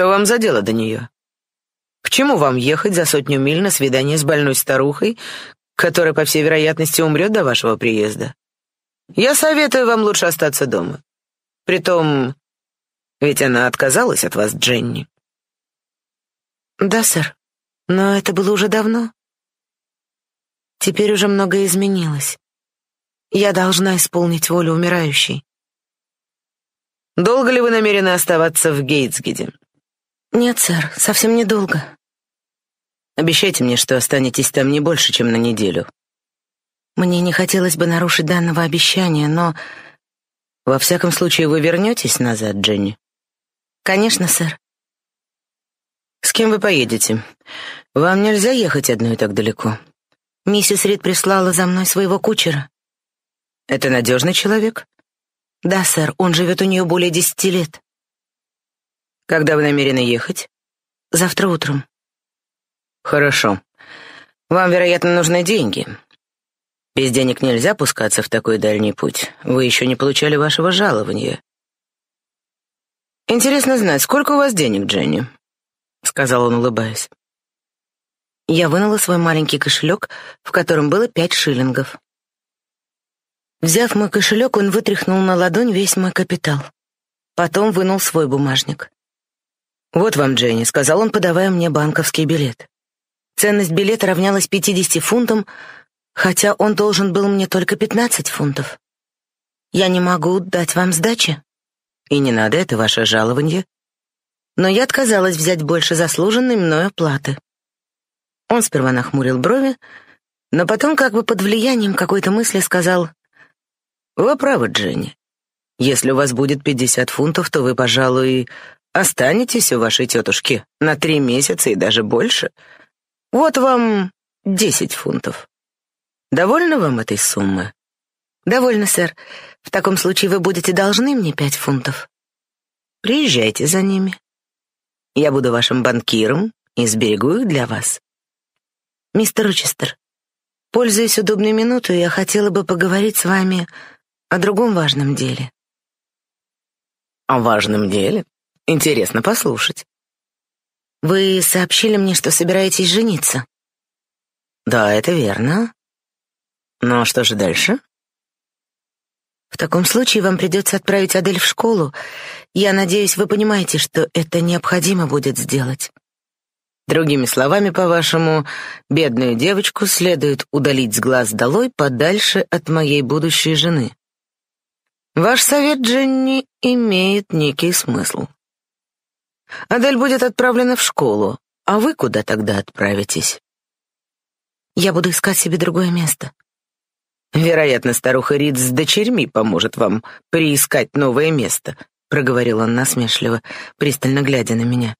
Что вам за дело до нее? К чему вам ехать за сотню миль на свидание с больной старухой, которая, по всей вероятности, умрет до вашего приезда? Я советую вам лучше остаться дома. Притом, ведь она отказалась от вас, Дженни. Да, сэр, но это было уже давно. Теперь уже многое изменилось. Я должна исполнить волю умирающей. Долго ли вы намерены оставаться в Гейтсгиде? Нет, сэр, совсем недолго. Обещайте мне, что останетесь там не больше, чем на неделю. Мне не хотелось бы нарушить данного обещания, но... Во всяком случае, вы вернетесь назад, Дженни? Конечно, сэр. С кем вы поедете? Вам нельзя ехать одной так далеко. Миссис Рид прислала за мной своего кучера. Это надежный человек? Да, сэр, он живет у нее более десяти лет. Когда вы намерены ехать? Завтра утром. Хорошо. Вам, вероятно, нужны деньги. Без денег нельзя пускаться в такой дальний путь. Вы еще не получали вашего жалования. Интересно знать, сколько у вас денег, Дженни? сказал он, улыбаясь. Я вынула свой маленький кошелек, в котором было пять шиллингов. Взяв мой кошелек, он вытряхнул на ладонь весь мой капитал. Потом вынул свой бумажник. «Вот вам, Дженни», — сказал он, подавая мне банковский билет. Ценность билета равнялась 50 фунтам, хотя он должен был мне только 15 фунтов. Я не могу дать вам сдачи. И не надо, это ваше жалование. Но я отказалась взять больше заслуженной мною оплаты. Он сперва нахмурил брови, но потом, как бы под влиянием какой-то мысли, сказал, «Вы правы, Дженни. Если у вас будет 50 фунтов, то вы, пожалуй, останетесь у вашей тетушки на три месяца и даже больше. Вот вам 10 фунтов. Довольны вам этой суммы?» «Довольно, сэр. В таком случае вы будете должны мне пять фунтов. Приезжайте за ними. Я буду вашим банкиром и сберегу их для вас. Мистер Рочестер, пользуясь удобной минутой, я хотела бы поговорить с вами о другом важном деле. О важном деле? Интересно послушать. Вы сообщили мне, что собираетесь жениться. Да, это верно. Но что же дальше? В таком случае вам придется отправить Адель в школу. Я надеюсь, вы понимаете, что это необходимо будет сделать. Другими словами, по-вашему, бедную девочку следует удалить с глаз долой подальше от моей будущей жены. Ваш совет, Дженни, имеет некий смысл. Адель будет отправлена в школу, а вы куда тогда отправитесь? Я буду искать себе другое место. Вероятно, старуха Рид с дочерьми поможет вам приискать новое место, проговорил он насмешливо, пристально глядя на меня.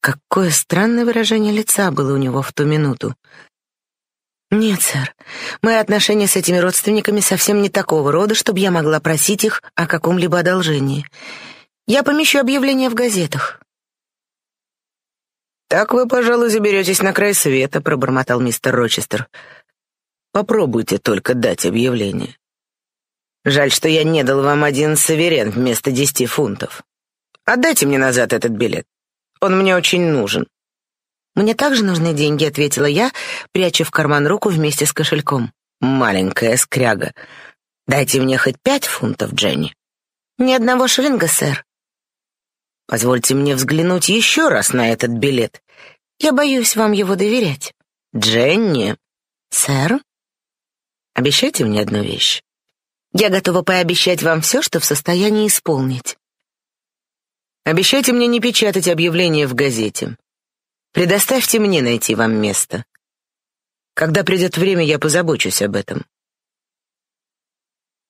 Какое странное выражение лица было у него в ту минуту. Нет, сэр. Мои отношения с этими родственниками совсем не такого рода, чтобы я могла просить их о каком-либо одолжении. Я помещу объявление в газетах. Так вы, пожалуй, заберетесь на край света, пробормотал мистер Рочестер. Попробуйте только дать объявление. Жаль, что я не дал вам один саверен вместо десяти фунтов. Отдайте мне назад этот билет. Он мне очень нужен». «Мне также нужны деньги», — ответила я, пряча в карман руку вместе с кошельком. «Маленькая скряга. Дайте мне хоть пять фунтов, Дженни». «Ни одного шиллинга, сэр». «Позвольте мне взглянуть еще раз на этот билет. Я боюсь вам его доверять». «Дженни». «Сэр?» «Обещайте мне одну вещь». «Я готова пообещать вам все, что в состоянии исполнить». Обещайте мне не печатать объявление в газете. Предоставьте мне найти вам место. Когда придет время, я позабочусь об этом.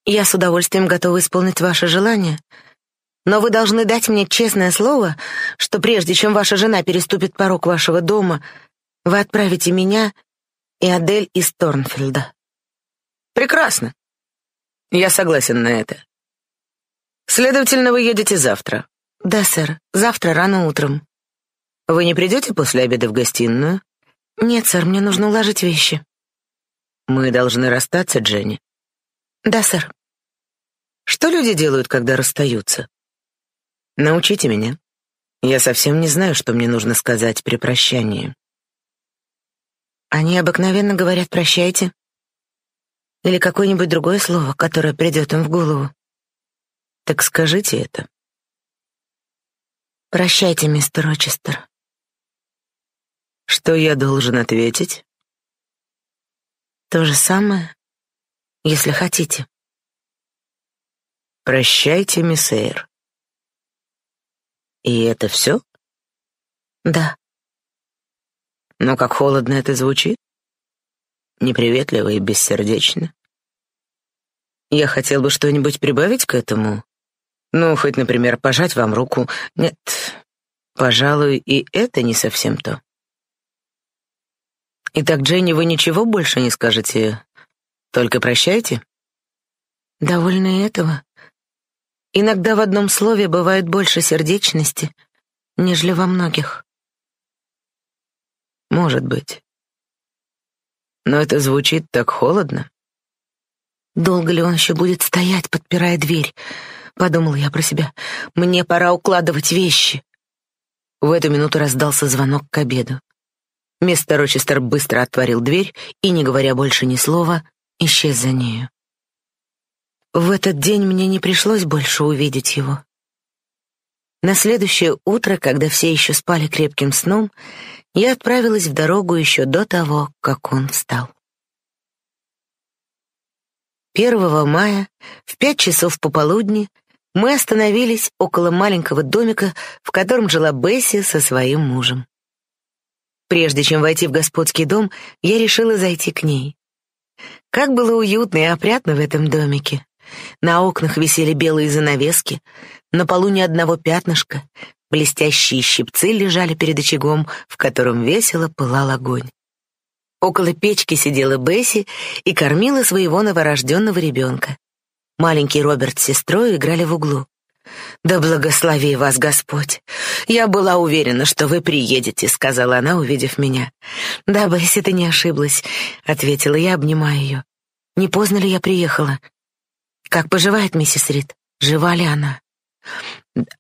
Я с удовольствием готова исполнить ваше желание, но вы должны дать мне честное слово, что прежде чем ваша жена переступит порог вашего дома, вы отправите меня и Адель из Торнфельда. Прекрасно. Я согласен на это. Следовательно, вы едете завтра. Да, сэр. Завтра рано утром. Вы не придете после обеда в гостиную? Нет, сэр, мне нужно уложить вещи. Мы должны расстаться, Дженни. Да, сэр. Что люди делают, когда расстаются? Научите меня. Я совсем не знаю, что мне нужно сказать при прощании. Они обыкновенно говорят «прощайте» или какое-нибудь другое слово, которое придет им в голову. Так скажите это. Прощайте, мистер Рочестер. Что я должен ответить? То же самое, если хотите. Прощайте, мисс Эйр. И это все? Да. Но как холодно это звучит. Неприветливо и бессердечно. Я хотел бы что-нибудь прибавить к этому. Ну, хоть, например, пожать вам руку. Нет, пожалуй, и это не совсем то. Итак, Дженни, вы ничего больше не скажете? Только прощайте? Довольно этого. Иногда в одном слове бывает больше сердечности, нежели во многих. Может быть. Но это звучит так холодно. Долго ли он еще будет стоять, подпирая дверь? Подумал я про себя. Мне пора укладывать вещи. В эту минуту раздался звонок к обеду. Мистер Рочестер быстро отворил дверь и, не говоря больше ни слова, исчез за нею. В этот день мне не пришлось больше увидеть его. На следующее утро, когда все еще спали крепким сном, я отправилась в дорогу еще до того, как он встал. 1 мая в пять часов пополудни мы остановились около маленького домика, в котором жила Бесси со своим мужем. Прежде чем войти в господский дом, я решила зайти к ней. Как было уютно и опрятно в этом домике. На окнах висели белые занавески, на полу ни одного пятнышка, блестящие щипцы лежали перед очагом, в котором весело пылал огонь. Около печки сидела Бесси и кормила своего новорожденного ребенка. Маленький Роберт с сестрой играли в углу. «Да благослови вас Господь! Я была уверена, что вы приедете», — сказала она, увидев меня. «Да, Бесси, ты не ошиблась», — ответила я, обнимая ее. «Не поздно ли я приехала?» «Как поживает миссис Рид? Жива ли она?»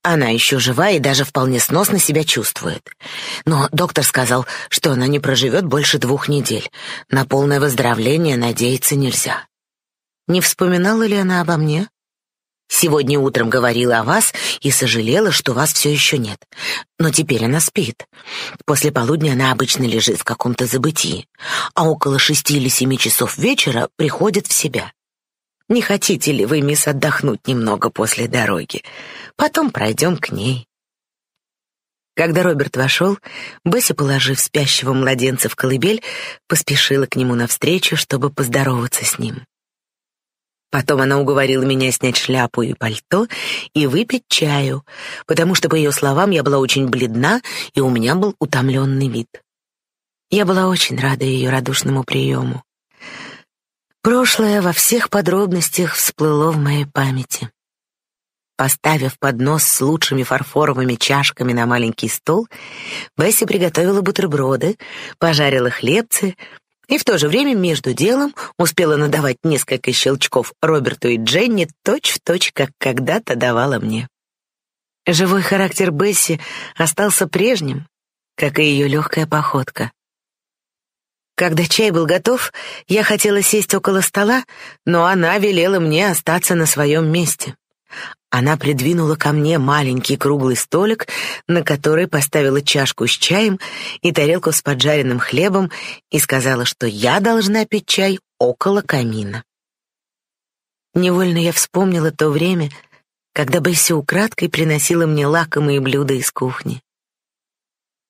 Она еще жива и даже вполне сносно себя чувствует. Но доктор сказал, что она не проживет больше двух недель. На полное выздоровление надеяться нельзя. Не вспоминала ли она обо мне? Сегодня утром говорила о вас и сожалела, что вас все еще нет. Но теперь она спит. После полудня она обычно лежит в каком-то забытии, а около шести или семи часов вечера приходит в себя. Не хотите ли вы, мисс, отдохнуть немного после дороги? Потом пройдем к ней. Когда Роберт вошел, Бесси, положив спящего младенца в колыбель, поспешила к нему навстречу, чтобы поздороваться с ним. Потом она уговорила меня снять шляпу и пальто и выпить чаю, потому что, по ее словам, я была очень бледна, и у меня был утомленный вид. Я была очень рада ее радушному приему. Прошлое во всех подробностях всплыло в моей памяти. Поставив поднос с лучшими фарфоровыми чашками на маленький стол, Бесси приготовила бутерброды, пожарила хлебцы и в то же время между делом успела надавать несколько щелчков Роберту и Дженни точь-в-точь, точь, как когда-то давала мне. Живой характер Бесси остался прежним, как и ее легкая походка. Когда чай был готов, я хотела сесть около стола, но она велела мне остаться на своем месте. Она придвинула ко мне маленький круглый столик, на который поставила чашку с чаем и тарелку с поджаренным хлебом и сказала, что я должна пить чай около камина. Невольно я вспомнила то время, когда Бесси украдкой приносила мне лакомые блюда из кухни.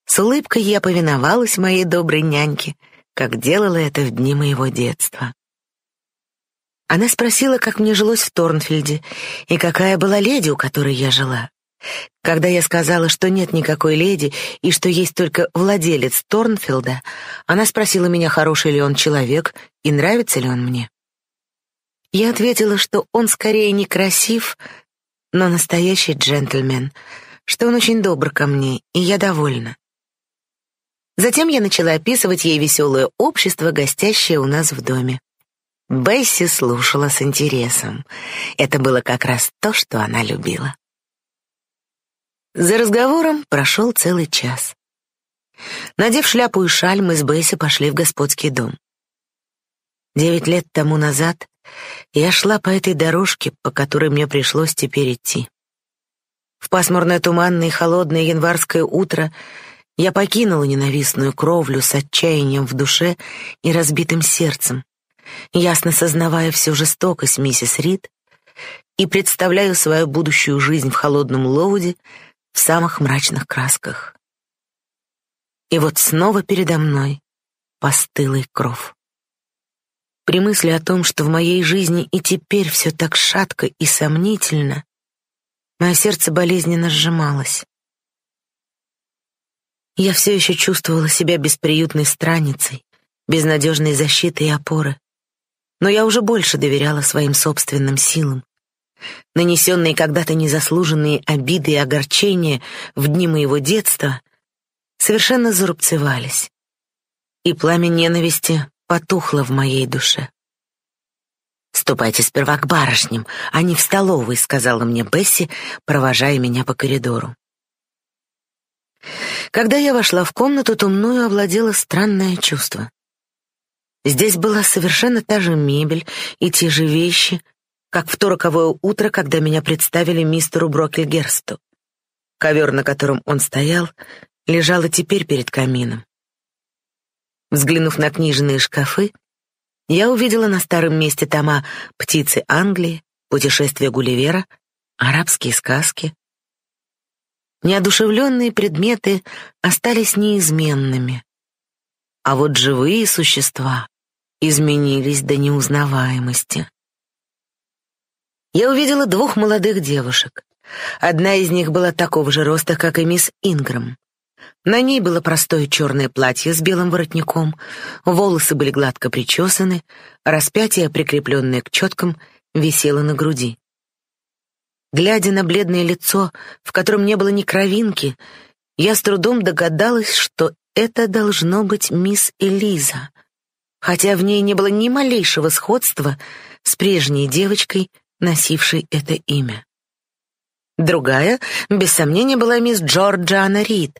С улыбкой я повиновалась моей доброй няньке — как делала это в дни моего детства. Она спросила, как мне жилось в Торнфельде и какая была леди, у которой я жила. Когда я сказала, что нет никакой леди и что есть только владелец Торнфилда, она спросила меня, хороший ли он человек и нравится ли он мне. Я ответила, что он скорее не красив, но настоящий джентльмен, что он очень добр ко мне, и я довольна. Затем я начала описывать ей веселое общество, гостящее у нас в доме. Бесси слушала с интересом. Это было как раз то, что она любила. За разговором прошел целый час. Надев шляпу и шаль, мы с Бесси пошли в господский дом. Девять лет тому назад я шла по этой дорожке, по которой мне пришлось теперь идти. В пасмурное туманное и холодное январское утро я покинула ненавистную кровлю с отчаянием в душе и разбитым сердцем, ясно сознавая всю жестокость миссис Рид и представляю свою будущую жизнь в холодном Лоуде в самых мрачных красках. И вот снова передо мной постылый кров. При мысли о том, что в моей жизни и теперь все так шатко и сомнительно, мое сердце болезненно сжималось. Я все еще чувствовала себя бесприютной странницей, без надежной защиты и опоры. Но я уже больше доверяла своим собственным силам, Нанесенные когда-то незаслуженные обиды и огорчения в дни моего детства совершенно зарубцевались, и пламя ненависти потухло в моей душе. «Ступайте сперва к барышням, а не в столовой», — сказала мне Бесси, провожая меня по коридору. Когда я вошла в комнату, то мною овладело странное чувство. Здесь была совершенно та же мебель и те же вещи, как в то роковое утро, когда меня представили мистеру Брокельгерсту. Ковер, на котором он стоял, лежал и теперь перед камином. Взглянув на книжные шкафы, я увидела на старом месте тома «Птицы Англии», «Путешествие Гулливера», «Арабские сказки». Неодушевленные предметы остались неизменными, а вот живые существа изменились до неузнаваемости я увидела двух молодых девушек. Одна из них была такого же роста, как и мисс Инграм. На ней было простое черное платье с белым воротником, волосы были гладко причесаны, распятие, прикрепленное к четкам, висело на груди. Глядя на бледное лицо, в котором не было ни кровинки, я с трудом догадалась, что это должно быть мисс Элиза, хотя в ней не было ни малейшего сходства с прежней девочкой, носившей это имя. Другая, без сомнения, была мисс Джорджиана Рид,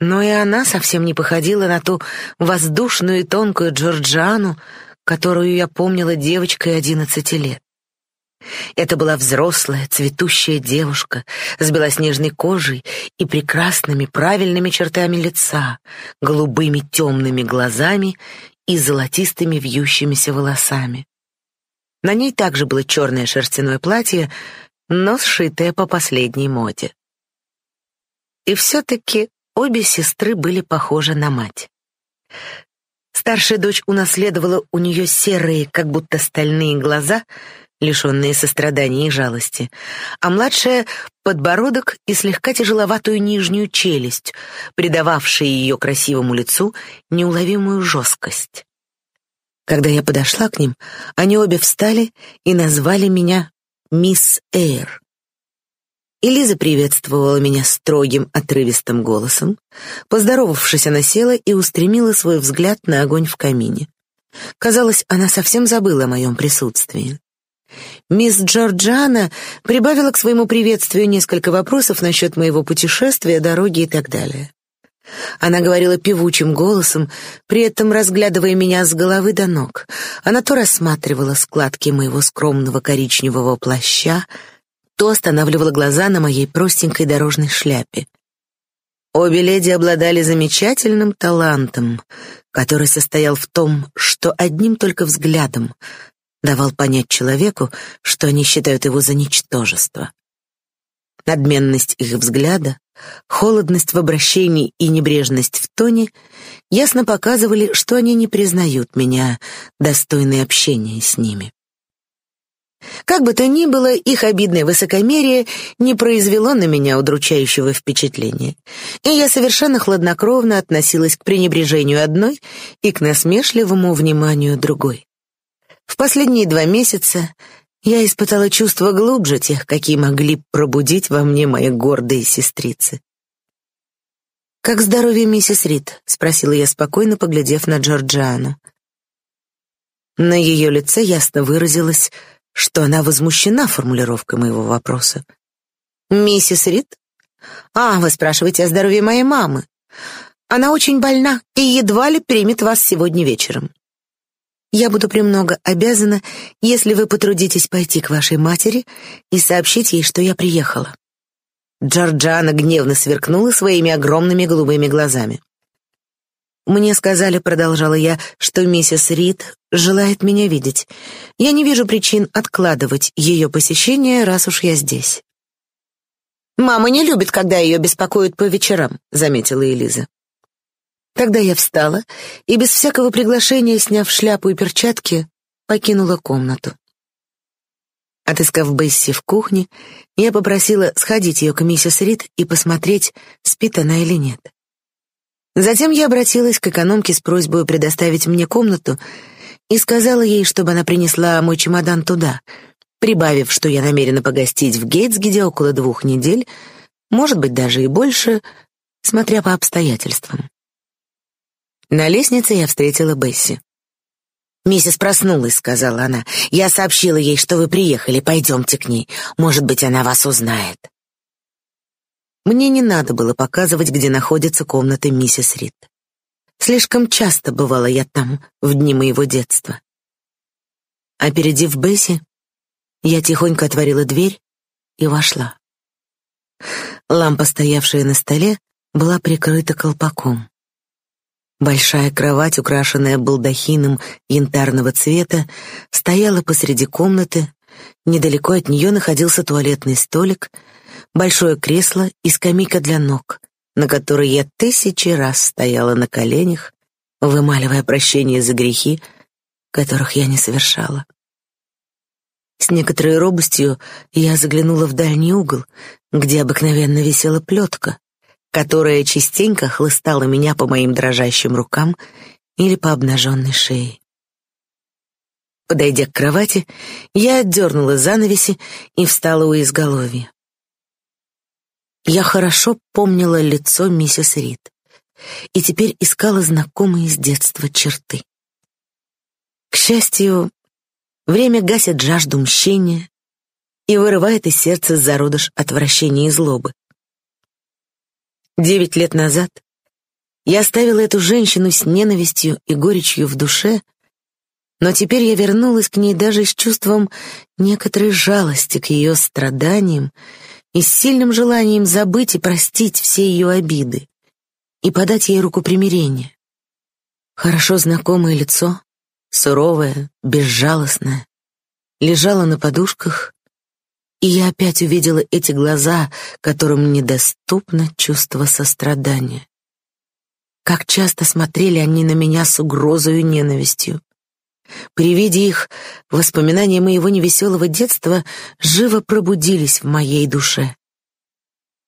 но и она совсем не походила на ту воздушную и тонкую Джорджиану, которую я помнила девочкой одиннадцати лет. Это была взрослая, цветущая девушка с белоснежной кожей и прекрасными правильными чертами лица, голубыми темными глазами и золотистыми вьющимися волосами. На ней также было черное шерстяное платье, но сшитое по последней моде. И все-таки обе сестры были похожи на мать. Старшая дочь унаследовала у нее серые, как будто стальные глаза, лишенные сострадания и жалости, а младшая — подбородок и слегка тяжеловатую нижнюю челюсть, придававшие ее красивому лицу неуловимую жесткость. Когда я подошла к ним, они обе встали и назвали меня мисс Эйр. Элиза приветствовала меня строгим, отрывистым голосом. Поздоровавшись, она села и устремила свой взгляд на огонь в камине. Казалось, она совсем забыла о моем присутствии. Мисс Джорджана прибавила к своему приветствию несколько вопросов насчет моего путешествия, дороги и так далее. Она говорила певучим голосом, при этом разглядывая меня с головы до ног. Она то рассматривала складки моего скромного коричневого плаща, то останавливала глаза на моей простенькой дорожной шляпе. Обе леди обладали замечательным талантом, который состоял в том, что одним только взглядом давал понять человеку, что они считают его за ничтожество. Надменность их взгляда, холодность в обращении и небрежность в тоне ясно показывали, что они не признают меня достойной общения с ними. Как бы то ни было, их обидное высокомерие не произвело на меня удручающего впечатления, и я совершенно хладнокровно относилась к пренебрежению одной и к насмешливому вниманию другой. В последние два месяца я испытала чувства глубже тех, какие могли пробудить во мне мои гордые сестрицы. «Как здоровье миссис Рид?» — спросила я спокойно, поглядев на Джорджиану. На ее лице ясно выразилось, что она возмущена формулировкой моего вопроса. «Миссис Рид? «А, вы спрашиваете о здоровье моей мамы. Она очень больна и едва ли примет вас сегодня вечером. Я буду премного обязана, если вы потрудитесь пойти к вашей матери и сообщить ей, что я приехала». Джорджана гневно сверкнула своими огромными голубыми глазами. «Мне сказали, — продолжала я, — что миссис Рид желает меня видеть. Я не вижу причин откладывать ее посещение, раз уж я здесь». «Мама не любит, когда ее беспокоят по вечерам», — заметила Элиза. Тогда я встала и без всякого приглашения, сняв шляпу и перчатки, покинула комнату. Отыскав Бесси в кухне, я попросила сходить ее к миссис Рид и посмотреть, спит она или нет. Затем я обратилась к экономке с просьбой предоставить мне комнату и сказала ей, чтобы она принесла мой чемодан туда, прибавив, что я намерена погостить в Гейтсгеде около двух недель, может быть, даже и больше, смотря по обстоятельствам. На лестнице я встретила Бесси. «Миссис проснулась», — сказала она. «Я сообщила ей, что вы приехали. Пойдемте к ней. Может быть, она вас узнает». Мне не надо было показывать, где находится комната миссис Рид. Слишком часто бывала я там в дни моего детства. Опередив Бесси, я тихонько отворила дверь и вошла. Лампа, стоявшая на столе, была прикрыта колпаком. Большая кровать, украшенная балдахином янтарного цвета, стояла посреди комнаты. Недалеко от нее находился туалетный столик, большое кресло и скамейка для ног, на которой я тысячи раз стояла на коленях, вымаливая прощение за грехи, которых я не совершала. С некоторой робостью я заглянула в дальний угол, где обыкновенно висела плетка, которая частенько хлыстала меня по моим дрожащим рукам или по обнаженной шее. Подойдя к кровати, я отдернула занавеси и встала у изголовья. Я хорошо помнила лицо миссис Рид и теперь искала знакомые с детства черты. К счастью, время гасит жажду мщения и вырывает из сердца зародыш отвращения и злобы. Девять лет назад я оставила эту женщину с ненавистью и горечью в душе, но теперь я вернулась к ней даже с чувством некоторой жалости к ее страданиям и с сильным желанием забыть и простить все ее обиды и подать ей руку примирения. Хорошо знакомое лицо, суровое, безжалостное, лежало на подушках и я опять увидела эти глаза, которым недоступно чувство сострадания. Как часто смотрели они на меня с угрозой и ненавистью. При виде их воспоминания моего невеселого детства живо пробудились в моей душе.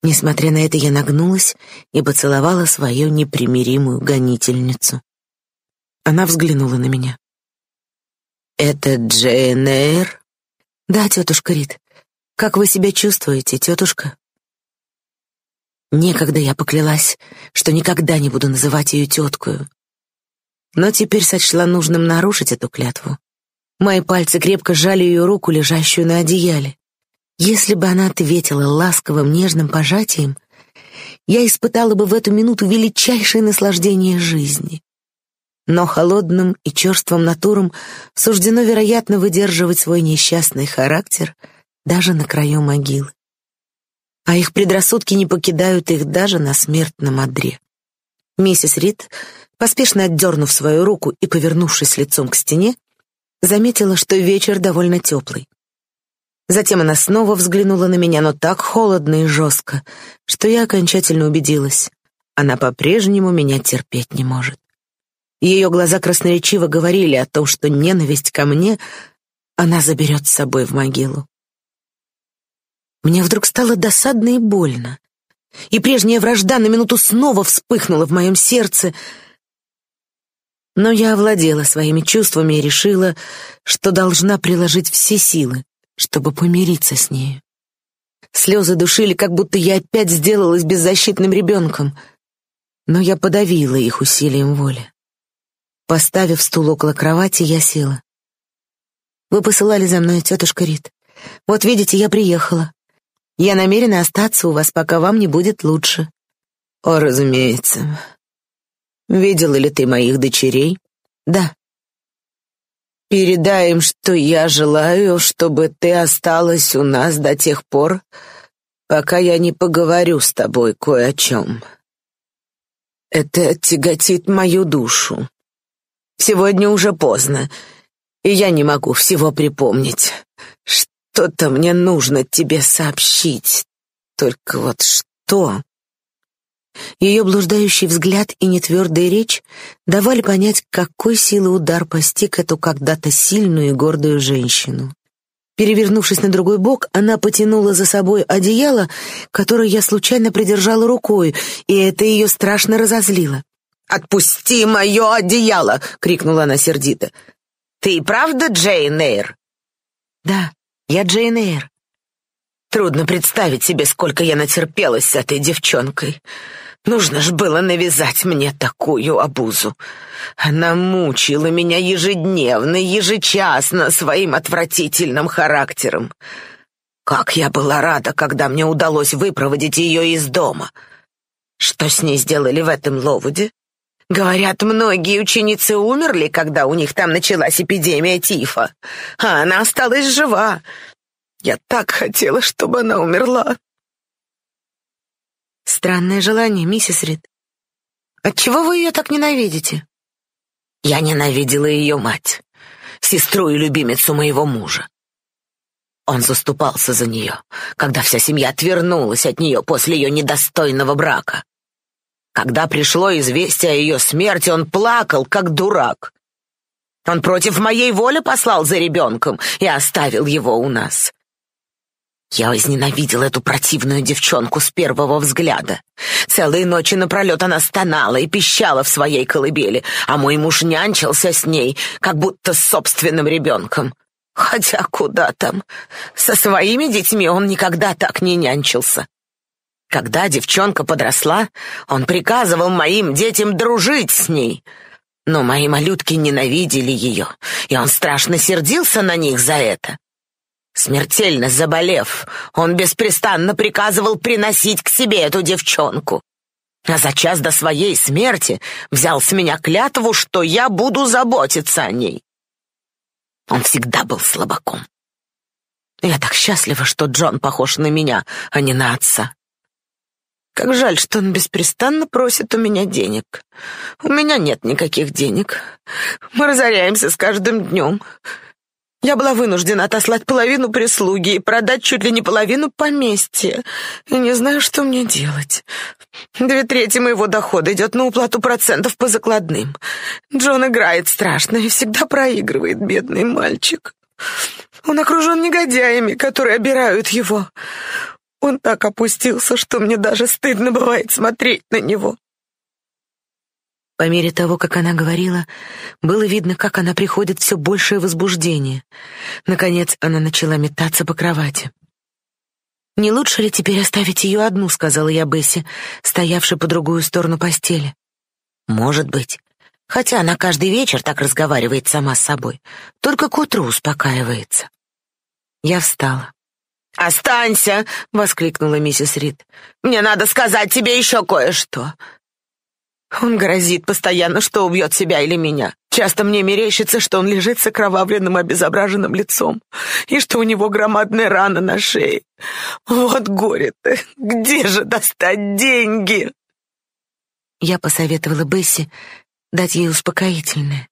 Несмотря на это, я нагнулась и поцеловала свою непримиримую гонительницу. Она взглянула на меня. «Это Джейн Эйр?» «Да, тетушка Рид. Как вы себя чувствуете, тетушка?» Некогда я поклялась, что никогда не буду называть ее теткою. Но теперь сочла нужным нарушить эту клятву. Мои пальцы крепко сжали ее руку, лежащую на одеяле. Если бы она ответила ласковым, нежным пожатием, я испытала бы в эту минуту величайшее наслаждение жизни. Но холодным и черствым натурам суждено, вероятно, выдерживать свой несчастный характер — даже на краю могилы. А их предрассудки не покидают их даже на смертном одре. Миссис Рид, поспешно отдернув свою руку и повернувшись лицом к стене, заметила, что вечер довольно теплый. Затем она снова взглянула на меня, но так холодно и жестко, что я окончательно убедилась. Она по-прежнему меня терпеть не может. Ее глаза красноречиво говорили о том, что ненависть ко мне она заберет с собой в могилу. Мне вдруг стало досадно и больно. И прежняя вражда на минуту снова вспыхнула в моем сердце. Но я овладела своими чувствами и решила, что должна приложить все силы, чтобы помириться с ней. Слезы душили, как будто я опять сделалась беззащитным ребенком. Но я подавила их усилием воли. Поставив стул около кровати, я села. «Вы посылали за мной, тетушка Рит. Вот видите, я приехала. Я намерена остаться у вас, пока вам не будет лучше. О, разумеется. Видела ли ты моих дочерей? Да. Передай им, что я желаю, чтобы ты осталась у нас до тех пор, пока я не поговорю с тобой кое о чем. Это тяготит мою душу. Сегодня уже поздно, и я не могу всего припомнить. Что-то мне нужно тебе сообщить. Только вот что? Ее блуждающий взгляд и нетвердая речь давали понять, какой силы удар постиг эту когда-то сильную и гордую женщину. Перевернувшись на другой бок, она потянула за собой одеяло, которое я случайно придержала рукой, и это ее страшно разозлило. «Отпусти мое одеяло!» — крикнула она сердито. «Ты правда Джейн Эйр?» «Да, я Джейн Эйр». Трудно представить себе, сколько я натерпелась с этой девчонкой. Нужно ж было навязать мне такую обузу. Она мучила меня ежедневно, ежечасно своим отвратительным характером. Как я была рада, когда мне удалось выпроводить ее из дома. Что с ней сделали в этом Ловуде? Говорят, многие ученицы умерли, когда у них там началась эпидемия тифа, а она осталась жива. Я так хотела, чтобы она умерла. Странное желание, миссис Рид. Отчего вы ее так ненавидите? Я ненавидела ее мать, сестру и любимицу моего мужа. Он заступался за нее, когда вся семья отвернулась от нее после ее недостойного брака. Когда пришло известие о ее смерти, он плакал, как дурак. Он против моей воли послал за ребенком и оставил его у нас. Я возненавидел эту противную девчонку с первого взгляда. Целые ночи напролет она стонала и пищала в своей колыбели, а мой муж нянчился с ней, как будто с собственным ребенком. Хотя куда там? Со своими детьми он никогда так не нянчился. Когда девчонка подросла, он приказывал моим детям дружить с ней. Но мои малютки ненавидели ее, и он страшно сердился на них за это. Смертельно заболев, он беспрестанно приказывал приносить к себе эту девчонку. А за час до своей смерти взял с меня клятву, что я буду заботиться о ней. Он всегда был слабаком. Я так счастлива, что Джон похож на меня, а не на отца. Как жаль, что он беспрестанно просит у меня денег. У меня нет никаких денег. Мы разоряемся с каждым днем. Я была вынуждена отослать половину прислуги и продать чуть ли не половину поместья. И не знаю, что мне делать. Две трети моего дохода идет на уплату процентов по закладным. Джон играет страшно и всегда проигрывает, бедный мальчик. Он окружен негодяями, которые обирают его. Он так опустился, что мне даже стыдно бывает смотреть на него. По мере того, как она говорила, было видно, как она приходит все большее возбуждение. Наконец она начала метаться по кровати. «Не лучше ли теперь оставить ее одну?» — сказала я Бесси, стоявшей по другую сторону постели. «Может быть. Хотя она каждый вечер так разговаривает сама с собой. Только к утру успокаивается». Я встала. «Останься!» — воскликнула миссис Рид. «Мне надо сказать тебе еще кое-что. Он грозит постоянно, что убьет себя или меня. Часто мне мерещится, что он лежит с окровавленным, обезображенным лицом, и что у него громадная рана на шее. Вот горе-то! Где же достать деньги?» Я посоветовала Бесси дать ей успокоительное.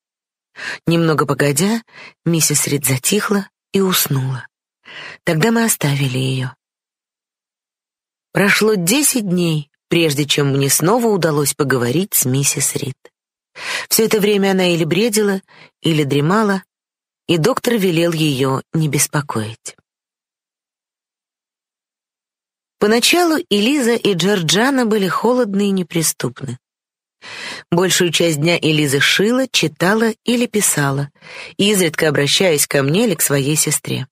Немного погодя, миссис Рид затихла и уснула. Тогда мы оставили ее. Прошло десять дней, прежде чем мне снова удалось поговорить с миссис Рид. Все это время она или бредила, или дремала, и доктор велел ее не беспокоить. Поначалу Элиза и Джорджана были холодны и неприступны. Большую часть дня Элиза шила, читала или писала, изредка обращаясь ко мне или к своей сестре.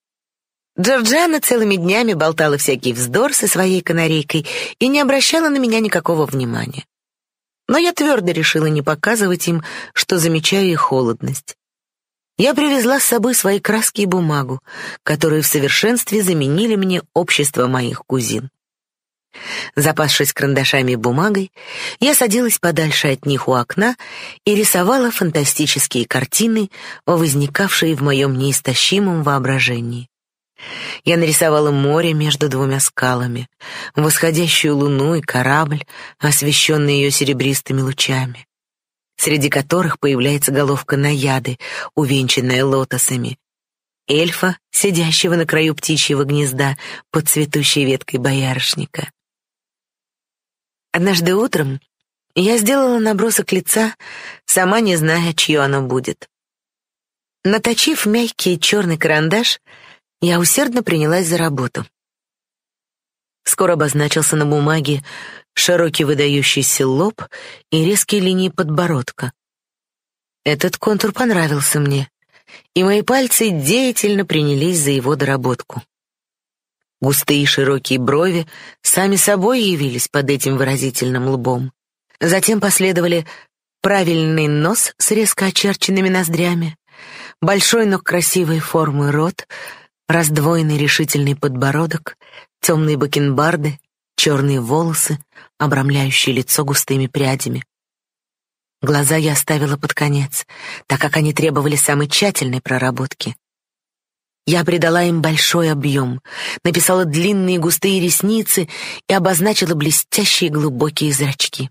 Джорджана целыми днями болтала всякий вздор со своей канарейкой и не обращала на меня никакого внимания. Но я твердо решила не показывать им, что замечаю их холодность. Я привезла с собой свои краски и бумагу, которые в совершенстве заменили мне общество моих кузин. Запасшись карандашами и бумагой, я садилась подальше от них у окна и рисовала фантастические картины, возникавшие в моем неистощимом воображении. Я нарисовала море между двумя скалами, восходящую луну и корабль, освещенный ее серебристыми лучами, среди которых появляется головка наяды, увенчанная лотосами, эльфа, сидящего на краю птичьего гнезда под цветущей веткой боярышника. Однажды утром я сделала набросок лица, сама не зная, чье оно будет. Наточив мягкий черный карандаш, я усердно принялась за работу. Скоро обозначился на бумаге широкий выдающийся лоб и резкие линии подбородка. Этот контур понравился мне, и мои пальцы деятельно принялись за его доработку. Густые широкие брови сами собой явились под этим выразительным лбом. Затем последовали правильный нос с резко очерченными ноздрями, большой, но красивой формы рот, раздвоенный решительный подбородок, темные бакенбарды, черные волосы, обрамляющие лицо густыми прядями. Глаза я оставила под конец, так как они требовали самой тщательной проработки. Я придала им большой объем, написала длинные густые ресницы и обозначила блестящие глубокие зрачки.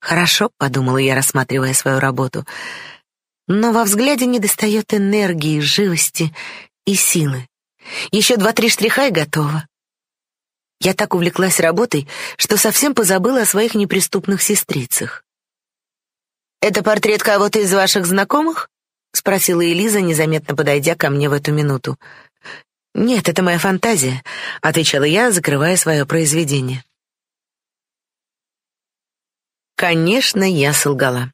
«Хорошо», — подумала я, рассматривая свою работу, но во взгляде недостает энергии, живости и силы. Еще два-три штриха и готово. Я так увлеклась работой, что совсем позабыла о своих неприступных сестрицах. «Это портрет кого-то из ваших знакомых?» — спросила Элиза, незаметно подойдя ко мне в эту минуту. «Нет, это моя фантазия», — отвечала я, закрывая свое произведение. Конечно, я солгала.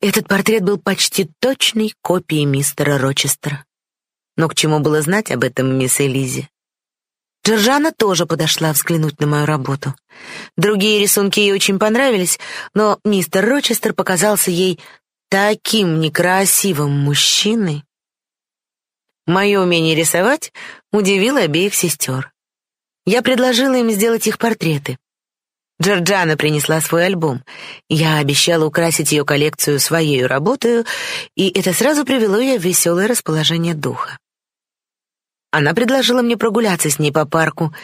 Этот портрет был почти точной копией мистера Рочестера. Но к чему было знать об этом мисс Элизе? Джорджана тоже подошла взглянуть на мою работу. Другие рисунки ей очень понравились, но мистер Рочестер показался ей таким некрасивым мужчиной. Мое умение рисовать удивило обеих сестер. Я предложила им сделать их портреты. Джорджана принесла свой альбом. Я обещала украсить ее коллекцию своей работой, и это сразу привело ее в веселое расположение духа. Она предложила мне прогуляться с ней по парку,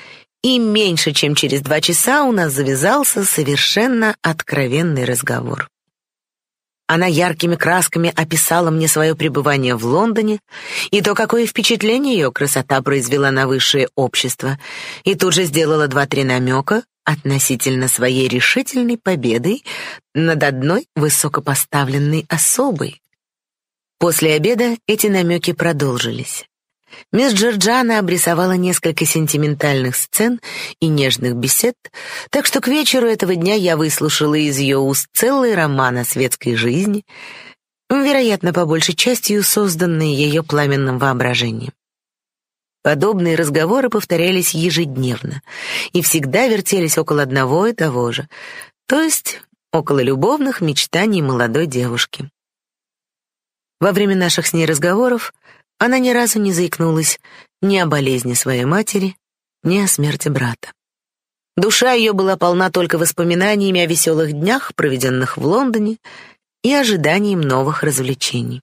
и меньше чем через два часа у нас завязался совершенно откровенный разговор. Она яркими красками описала мне свое пребывание в Лондоне и то, какое впечатление ее красота произвела на высшее общество, и тут же сделала два-три намека относительно своей решительной победы над одной высокопоставленной особой. После обеда эти намеки продолжились. Мисс Джорджана обрисовала несколько сентиментальных сцен и нежных бесед, так что к вечеру этого дня я выслушала из ее уст целый роман о светской жизни, вероятно, по большей частью созданный ее пламенным воображением. Подобные разговоры повторялись ежедневно и всегда вертелись около одного и того же, то есть около любовных мечтаний молодой девушки. Во время наших с ней разговоров она ни разу не заикнулась ни о болезни своей матери, ни о смерти брата. Душа ее была полна только воспоминаниями о веселых днях, проведенных в Лондоне, и ожиданием новых развлечений.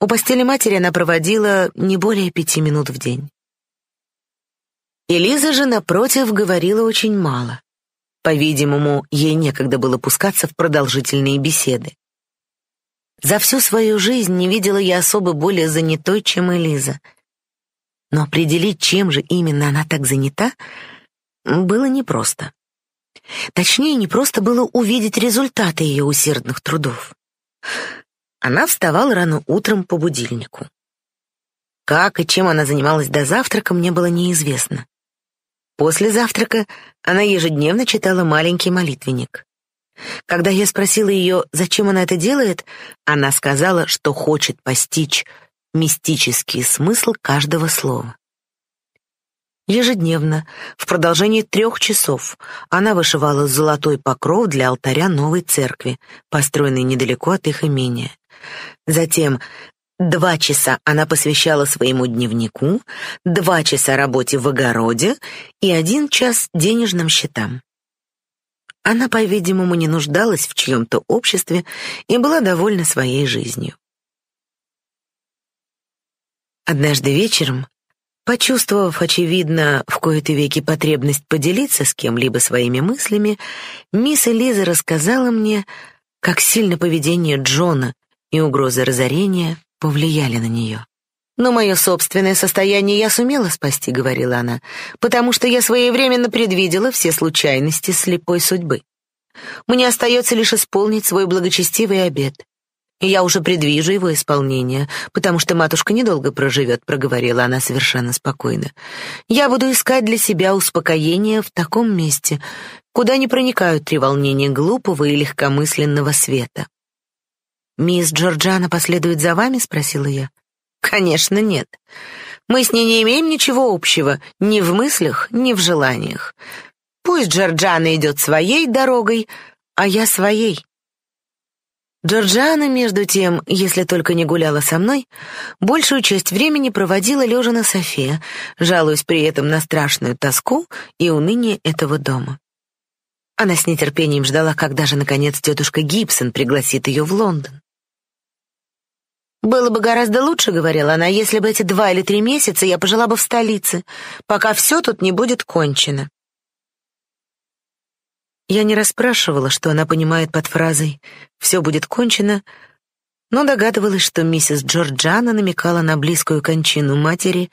У постели матери она проводила не более пяти минут в день. Элиза же, напротив, говорила очень мало. По-видимому, ей некогда было пускаться в продолжительные беседы. За всю свою жизнь не видела я особо более занятой, чем Элиза. Но определить, чем же именно она так занята, было непросто. Точнее, не просто было увидеть результаты ее усердных трудов. Она вставала рано утром по будильнику. Как и чем она занималась до завтрака, мне было неизвестно. После завтрака она ежедневно читала маленький молитвенник. Когда я спросила ее, зачем она это делает, она сказала, что хочет постичь мистический смысл каждого слова. Ежедневно, в продолжении трех часов, она вышивала золотой покров для алтаря новой церкви, построенной недалеко от их имения. Затем два часа она посвящала своему дневнику, два часа работе в огороде и один час денежным счетам. Она, по-видимому, не нуждалась в чьем-то обществе и была довольна своей жизнью. Однажды вечером, почувствовав, очевидно, в кои-то веки потребность поделиться с кем-либо своими мыслями, мисс Элиза рассказала мне, как сильно поведение Джона и угроза разорения повлияли на нее. «Но мое собственное состояние я сумела спасти», — говорила она, «потому что я своевременно предвидела все случайности слепой судьбы. Мне остается лишь исполнить свой благочестивый обет. И я уже предвижу его исполнение, потому что матушка недолго проживет», — проговорила она совершенно спокойно. «Я буду искать для себя успокоение в таком месте, куда не проникают три волнения глупого и легкомысленного света». «Мисс Джорджана последует за вами?» — спросила я. Конечно, нет. Мы с ней не имеем ничего общего ни в мыслях, ни в желаниях. Пусть Джорджана идет своей дорогой, а я своей. Джорджана, между тем, если только не гуляла со мной, большую часть времени проводила лежа на софе, жалуясь при этом на страшную тоску и уныние этого дома. Она с нетерпением ждала, когда же, наконец, тетушка Гибсон пригласит ее в Лондон. «Было бы гораздо лучше, — говорила она, — если бы эти два или три месяца я пожила бы в столице, пока все тут не будет кончено». Я не расспрашивала, что она понимает под фразой «все будет кончено», но догадывалась, что миссис Джорджана намекала на близкую кончину матери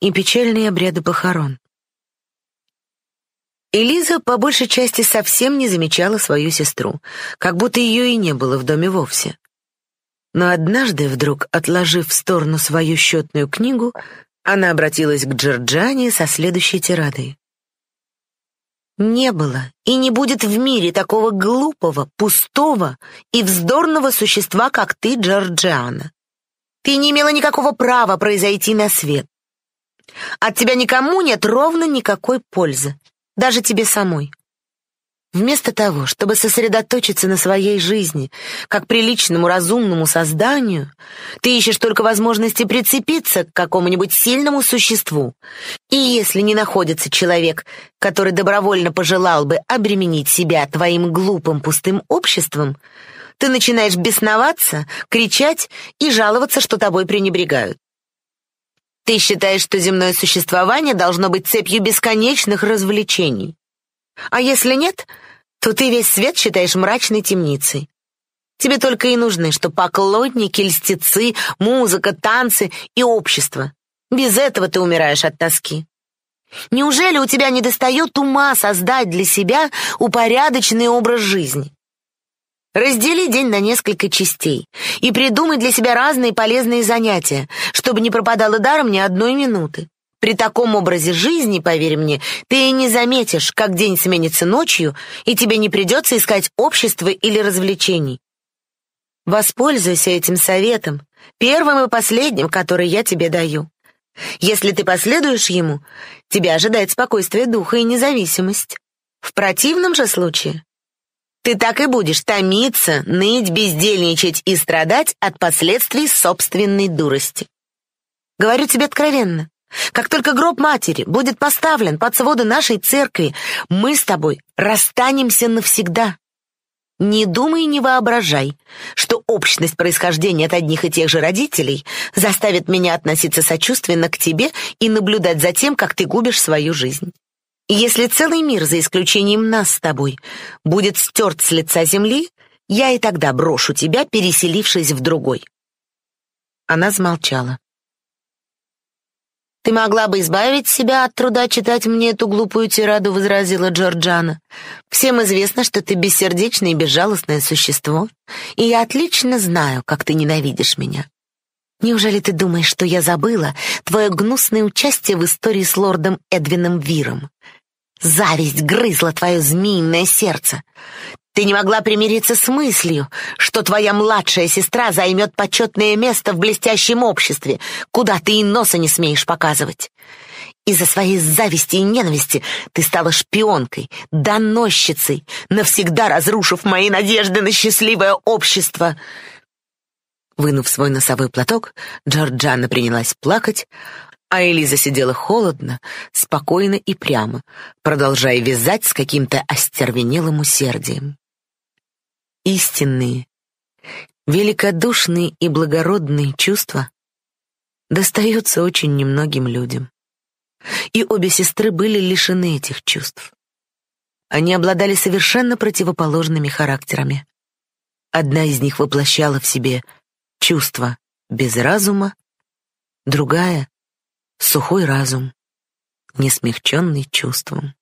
и печальные обряды похорон. Элиза по большей части совсем не замечала свою сестру, как будто ее и не было в доме вовсе. Но однажды, вдруг отложив в сторону свою счетную книгу, она обратилась к Джорджане со следующей тирадой. «Не было и не будет в мире такого глупого, пустого и вздорного существа, как ты, Джорджиана. Ты не имела никакого права произойти на свет. От тебя никому нет ровно никакой пользы, даже тебе самой. Вместо того, чтобы сосредоточиться на своей жизни, как приличному разумному созданию, ты ищешь только возможности прицепиться к какому-нибудь сильному существу. И если не находится человек, который добровольно пожелал бы обременить себя твоим глупым пустым обществом, ты начинаешь бесноваться, кричать и жаловаться, что тобой пренебрегают. Ты считаешь, что земное существование должно быть цепью бесконечных развлечений. А если нет, то ты весь свет считаешь мрачной темницей. Тебе только и нужны, что поклонники, льстецы, музыка, танцы и общество. Без этого ты умираешь от тоски. Неужели у тебя не достает ума создать для себя упорядоченный образ жизни? Раздели день на несколько частей и придумай для себя разные полезные занятия, чтобы не пропадало даром ни одной минуты. При таком образе жизни, поверь мне, ты и не заметишь, как день сменится ночью, и тебе не придется искать общества или развлечений. Воспользуйся этим советом, первым и последним, который я тебе даю. Если ты последуешь ему, тебя ожидает спокойствие духа и независимость. В противном же случае ты так и будешь томиться, ныть, бездельничать и страдать от последствий собственной дурости. Говорю тебе откровенно. Как только гроб матери будет поставлен под своды нашей церкви, мы с тобой расстанемся навсегда. Не думай и не воображай, что общность происхождения от одних и тех же родителей заставит меня относиться сочувственно к тебе и наблюдать за тем, как ты губишь свою жизнь. Если целый мир, за исключением нас с тобой, будет стерт с лица земли, я и тогда брошу тебя, переселившись в другой. Она замолчала. «Ты могла бы избавить себя от труда читать мне эту глупую тираду», — возразила Джорджана. «Всем известно, что ты бессердечное и безжалостное существо, и я отлично знаю, как ты ненавидишь меня. Неужели ты думаешь, что я забыла твое гнусное участие в истории с лордом Эдвином Виром? Зависть грызла твое змеиное сердце. Ты не могла примириться с мыслью, что твоя младшая сестра займет почетное место в блестящем обществе, куда ты и носа не смеешь показывать. Из-за своей зависти и ненависти ты стала шпионкой, доносчицей, навсегда разрушив мои надежды на счастливое общество. Вынув свой носовой платок, Джорджана принялась плакать, а Элиза сидела холодно, спокойно и прямо, продолжая вязать с каким-то остервенелым усердием. Истинные, великодушные и благородные чувства достаются очень немногим людям. И обе сестры были лишены этих чувств. Они обладали совершенно противоположными характерами. Одна из них воплощала в себе чувство без разума, другая — сухой разум, не смягченный чувством.